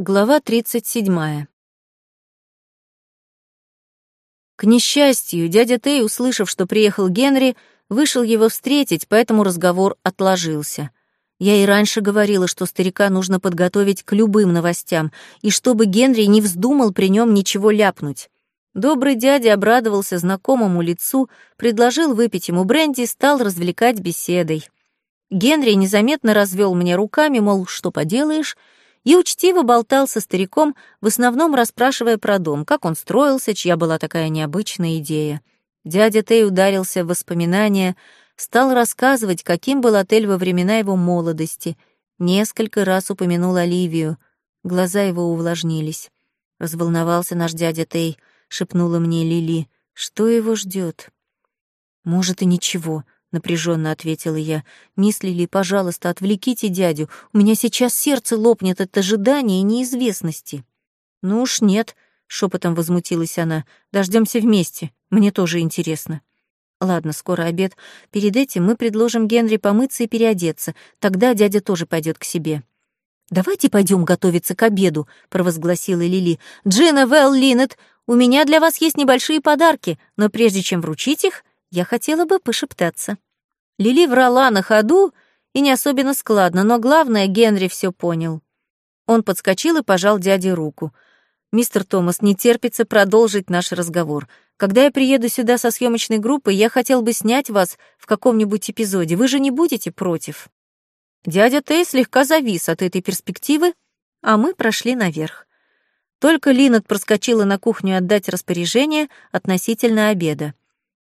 Глава 37. К несчастью, дядя Тей, услышав, что приехал Генри, вышел его встретить, поэтому разговор отложился. Я и раньше говорила, что старика нужно подготовить к любым новостям, и чтобы Генри не вздумал при нем ничего ляпнуть. Добрый дядя обрадовался знакомому лицу, предложил выпить ему бренди, стал развлекать беседой. Генри незаметно развел мне руками, мол, что поделаешь, и учтиво болтал со стариком, в основном расспрашивая про дом, как он строился, чья была такая необычная идея. Дядя Тей ударился в воспоминания, стал рассказывать, каким был отель во времена его молодости, несколько раз упомянул Оливию. Глаза его увлажнились. Разволновался наш дядя Тей, шепнула мне Лили. Что его ждет? Может, и ничего, напряженно ответила я. «Мисс Лили, пожалуйста, отвлеките дядю. У меня сейчас сердце лопнет от ожидания и неизвестности». «Ну уж нет», — шепотом возмутилась она. Дождемся вместе. Мне тоже интересно». «Ладно, скоро обед. Перед этим мы предложим Генри помыться и переодеться. Тогда дядя тоже пойдет к себе». «Давайте пойдем готовиться к обеду», — провозгласила Лили. «Джина, Вэл, Линнет, у меня для вас есть небольшие подарки, но прежде чем вручить их, я хотела бы пошептаться. Лили врала на ходу и не особенно складно, но главное, Генри все понял. Он подскочил и пожал дяде руку. «Мистер Томас, не терпится продолжить наш разговор. Когда я приеду сюда со съемочной группой, я хотел бы снять вас в каком-нибудь эпизоде. Вы же не будете против?» Дядя Тей слегка завис от этой перспективы, а мы прошли наверх. Только Линнет проскочила на кухню отдать распоряжение относительно обеда.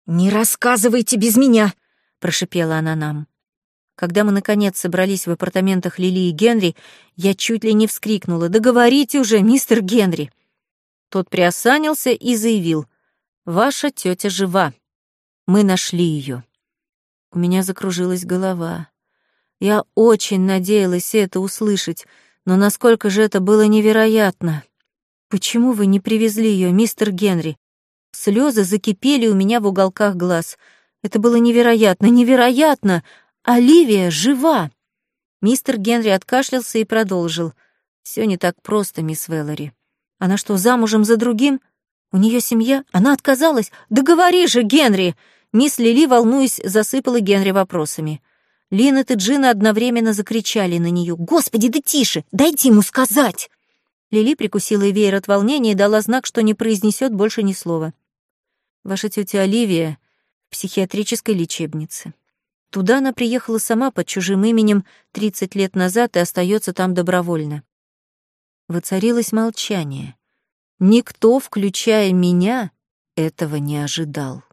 «Не рассказывайте без меня!» — прошипела она нам. Когда мы, наконец, собрались в апартаментах Лили и Генри, я чуть ли не вскрикнула «Да говорите уже, мистер Генри!» Тот приосанился и заявил «Ваша тетя жива. Мы нашли ее». У меня закружилась голова. Я очень надеялась это услышать, но насколько же это было невероятно. «Почему вы не привезли ее, мистер Генри? Слезы закипели у меня в уголках глаз. Это было невероятно, невероятно! Оливия жива! Мистер Генри откашлялся и продолжил. Все не так просто, мисс Веллори. Она что, замужем за другим? У нее семья? Она отказалась? Да говори же, Генри! Мисс Лили, волнуясь, засыпала Генри вопросами. Линнет и Джина одновременно закричали на нее. «Господи, да тише! Дайте ему сказать!» Лили прикусила веер от волнения и дала знак, что не произнесет больше ни слова. «Ваша тетя Оливия психиатрической лечебнице. Туда она приехала сама под чужим именем 30 лет назад и остается там добровольно». Воцарилось молчание. Никто, включая меня, этого не ожидал.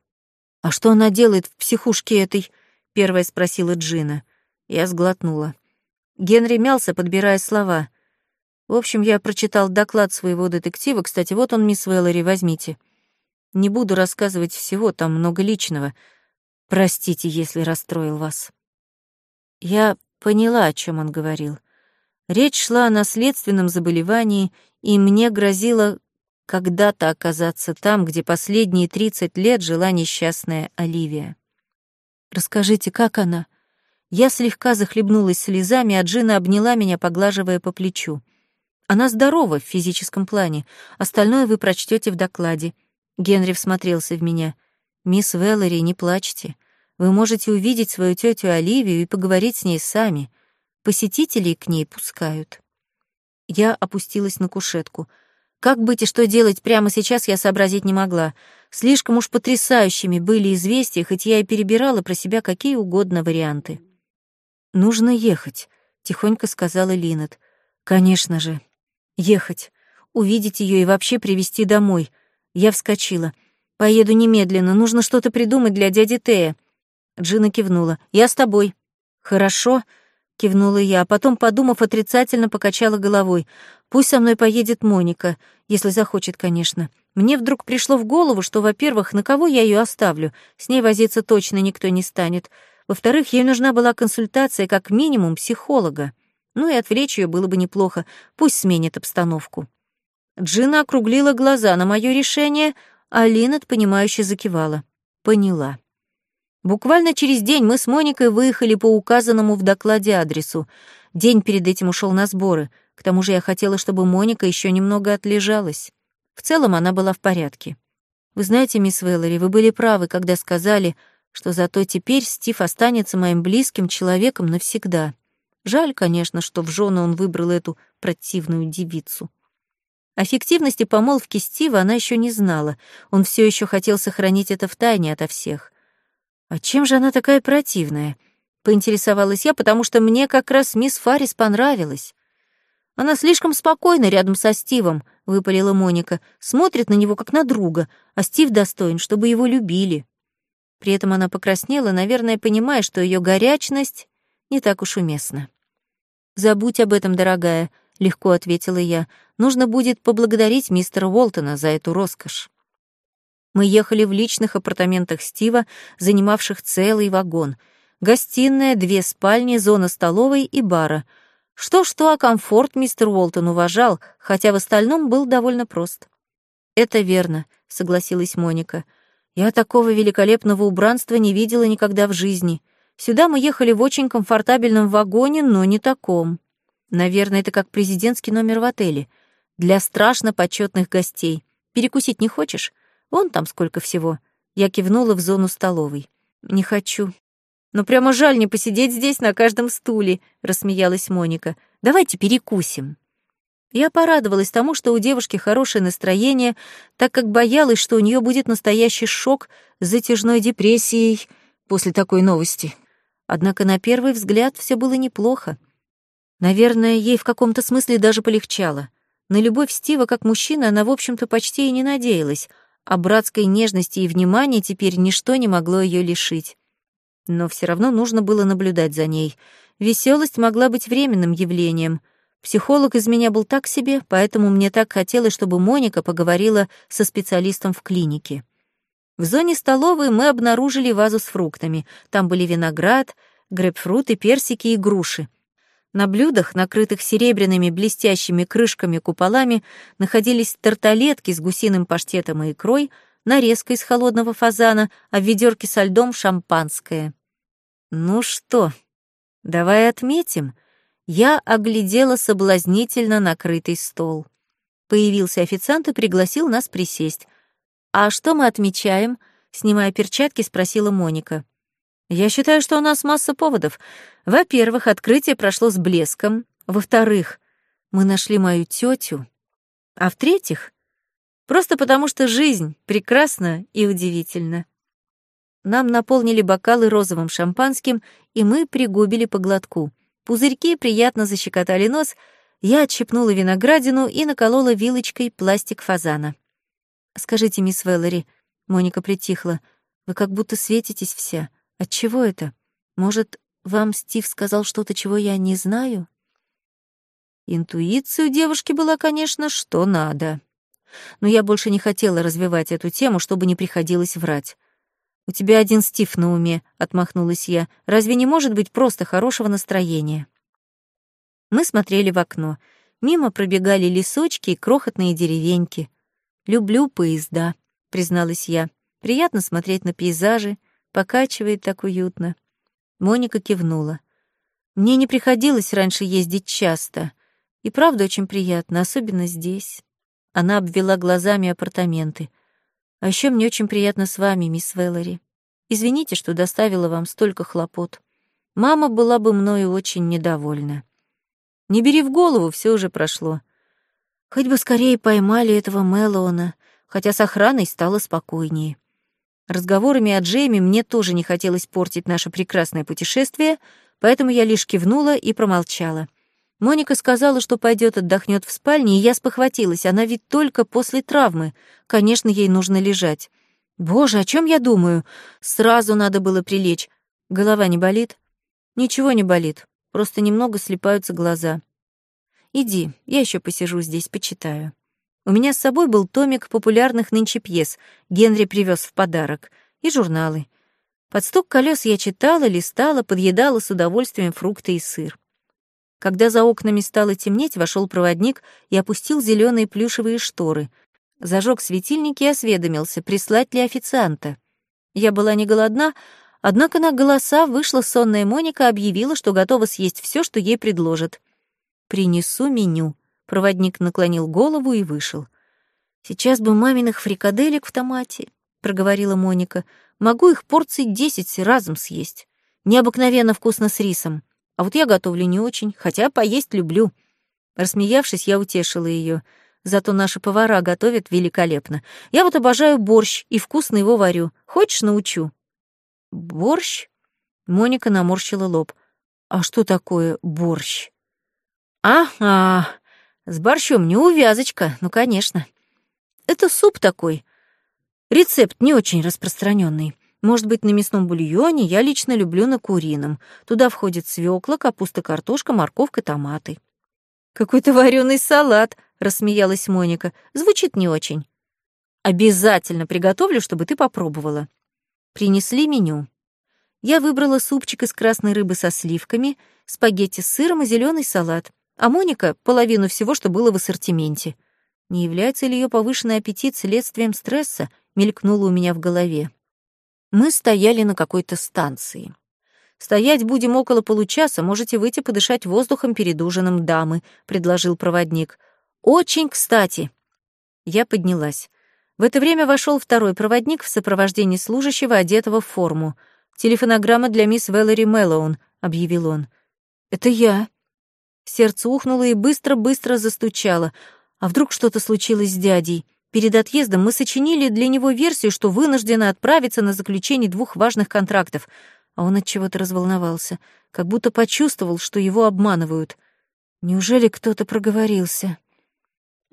«А что она делает в психушке этой?» — первая спросила Джина. Я сглотнула. Генри мялся, подбирая слова — в общем, я прочитал доклад своего детектива. Кстати, вот он, мисс Веллори, возьмите. Не буду рассказывать всего, там много личного. Простите, если расстроил вас. Я поняла, о чем он говорил. Речь шла о наследственном заболевании, и мне грозило когда-то оказаться там, где последние 30 лет жила несчастная Оливия. «Расскажите, как она?» Я слегка захлебнулась слезами, а Джина обняла меня, поглаживая по плечу. Она здорова в физическом плане. Остальное вы прочтете в докладе. Генри всмотрелся в меня. Мисс Веллери, не плачьте. Вы можете увидеть свою тетю Оливию и поговорить с ней сами. Посетителей к ней пускают. Я опустилась на кушетку. Как быть и что делать прямо сейчас, я сообразить не могла. Слишком уж потрясающими были известия, хоть я и перебирала про себя какие угодно варианты. «Нужно ехать», — тихонько сказала Линет. «Конечно же, Ехать, увидеть ее и вообще привезти домой. Я вскочила. Поеду немедленно, нужно что-то придумать для дяди Тея. Джина кивнула. Я с тобой. Хорошо, кивнула я, а потом, подумав, отрицательно покачала головой. Пусть со мной поедет Моника, если захочет, конечно. Мне вдруг пришло в голову, что, во-первых, на кого я ее оставлю? С ней возиться точно никто не станет. Во-вторых, ей нужна была консультация как минимум психолога. Ну и отвлечь ее было бы неплохо, пусть сменит обстановку. Джина округлила глаза на мое решение, а Линет, понимающе закивала. Поняла. Буквально через день мы с Моникой выехали по указанному в докладе адресу. День перед этим ушел на сборы. К тому же я хотела, чтобы Моника еще немного отлежалась. В целом она была в порядке. Вы знаете, мисс Веллери, вы были правы, когда сказали, что зато теперь Стив останется моим близким человеком навсегда. Жаль, конечно, что в жены он выбрал эту противную девицу. О фиктивности помолвки Стива она еще не знала. Он все еще хотел сохранить это в тайне ото всех. «А чем же она такая противная?» — поинтересовалась я, потому что мне как раз мисс Фаррис понравилась. «Она слишком спокойна рядом со Стивом», — выпалила Моника, «смотрит на него как на друга, а Стив достоин, чтобы его любили». При этом она покраснела, наверное, понимая, что ее горячность не так уж уместна. «Забудь об этом, дорогая», — легко ответила я. «Нужно будет поблагодарить мистера Уолтона за эту роскошь». Мы ехали в личных апартаментах Стива, занимавших целый вагон. Гостиная, две спальни, зона столовой и бара — что-что, а комфорт мистер Уолтон уважал, хотя в остальном был довольно прост. «Это верно», — согласилась Моника. «Я такого великолепного убранства не видела никогда в жизни. Сюда мы ехали в очень комфортабельном вагоне, но не таком. Наверное, это как президентский номер в отеле. Для страшно почетных гостей. Перекусить не хочешь? Вон там сколько всего». Я кивнула в зону столовой. «Не хочу», «Но прямо жаль не посидеть здесь на каждом стуле», — рассмеялась Моника. «Давайте перекусим». Я порадовалась тому, что у девушки хорошее настроение, так как боялась, что у нее будет настоящий шок с затяжной депрессией после такой новости. Однако на первый взгляд все было неплохо. Наверное, ей в каком-то смысле даже полегчало. На любовь Стива как мужчины она, в общем-то, почти и не надеялась, а братской нежности и внимания теперь ничто не могло ее лишить но все равно нужно было наблюдать за ней. Веселость могла быть временным явлением. Психолог из меня был так себе, поэтому мне так хотелось, чтобы Моника поговорила со специалистом в клинике. В зоне столовой мы обнаружили вазу с фруктами. Там были виноград, грейпфруты, персики и груши. На блюдах, накрытых серебряными блестящими крышками-куполами, находились тарталетки с гусиным паштетом и икрой, нарезка из холодного фазана, а в ведерке со льдом шампанское. Ну что, давай отметим. Я оглядела соблазнительно накрытый стол. Появился официант и пригласил нас присесть. «А что мы отмечаем?» — снимая перчатки, спросила Моника. «Я считаю, что у нас масса поводов. Во-первых, открытие прошло с блеском. Во-вторых, мы нашли мою тетю. А в-третьих, просто потому что жизнь прекрасна и удивительна». Нам наполнили бокалы розовым шампанским, и мы пригубили по глотку. Пузырьки приятно защекотали нос, я отщипнула виноградину и наколола вилочкой пластик фазана. «Скажите, мисс Веллери», — Моника притихла, — «вы как будто светитесь вся. Отчего это? Может, вам Стив сказал что-то, чего я не знаю?» Интуиция у девушки была, конечно, что надо. Но я больше не хотела развивать эту тему, чтобы не приходилось врать. «У тебя один Стив на уме», — отмахнулась я. «Разве не может быть просто хорошего настроения?» Мы смотрели в окно. Мимо пробегали лесочки и крохотные деревеньки. «Люблю поезда», — призналась я. «Приятно смотреть на пейзажи, покачивает так уютно». Моника кивнула. «Мне не приходилось раньше ездить часто. И правда очень приятно, особенно здесь». Она обвела глазами апартаменты. А еще мне очень приятно с вами, мисс Веллори. Извините, что доставила вам столько хлопот. Мама была бы мною очень недовольна. Не бери в голову, все уже прошло. Хоть бы скорее поймали этого Мэллоуна, хотя с охраной стало спокойнее. Разговорами о Джейме мне тоже не хотелось портить наше прекрасное путешествие, поэтому я лишь кивнула и промолчала. Моника сказала, что пойдет отдохнет в спальне, и я спохватилась. Она ведь только после травмы. Конечно, ей нужно лежать. Боже, о чем я думаю? Сразу надо было прилечь. Голова не болит? Ничего не болит. Просто немного слепаются глаза. Иди, я еще посижу здесь, почитаю. У меня с собой был томик популярных нынче пьес. Генри привез в подарок. И журналы. Под стук колес я читала, листала, подъедала с удовольствием фрукты и сыр. Когда за окнами стало темнеть, вошел проводник и опустил зеленые плюшевые шторы. Зажег светильник и осведомился, прислать ли официанта. Я была не голодна, однако на голоса вышла сонная Моника, объявила, что готова съесть все, что ей предложат. принесу меню». Проводник наклонил голову и вышел. «Сейчас бы маминых фрикаделек в томате», — проговорила Моника. «Могу их порций десять разом съесть. Необыкновенно вкусно с рисом. А вот я готовлю не очень, хотя поесть люблю». Рассмеявшись, я утешила ее. Зато наши повара готовят великолепно. Я вот обожаю борщ и вкусно его варю. Хочешь, научу?» «Борщ?» Моника наморщила лоб. «А что такое борщ?» «Ага, с борщом не увязочка, ну, конечно. Это суп такой. Рецепт не очень распространенный. Может быть, на мясном бульоне, я лично люблю на курином. Туда входит свекла, капуста, картошка, морковка, томаты. Какой-то вареный салат, рассмеялась Моника. Звучит не очень. Обязательно приготовлю, чтобы ты попробовала. Принесли меню. Я выбрала супчик из красной рыбы со сливками, спагетти с сыром и зеленый салат, а Моника — половину всего, что было в ассортименте. Не является ли ее повышенный аппетит следствием стресса, мелькнуло у меня в голове. Мы стояли на какой-то станции. «Стоять будем около получаса, можете выйти подышать воздухом перед ужином дамы», — предложил проводник. «Очень кстати». Я поднялась. В это время вошел второй проводник в сопровождении служащего, одетого в форму. «Телефонограмма для мисс Вэллори Мэллоун», — объявил он. «Это я». Сердце ухнуло и быстро-быстро застучало. А вдруг что-то случилось с дядей? Перед отъездом мы сочинили для него версию, что вынуждены отправиться на заключение двух важных контрактов, а он от чего-то разволновался, как будто почувствовал, что его обманывают. Неужели кто-то проговорился?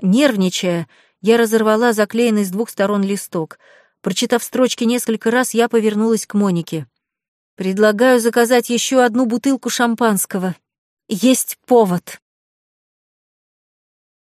Нервничая, я разорвала заклеенный с двух сторон листок. Прочитав строчки несколько раз, я повернулась к Монике. «Предлагаю заказать еще одну бутылку шампанского. Есть повод».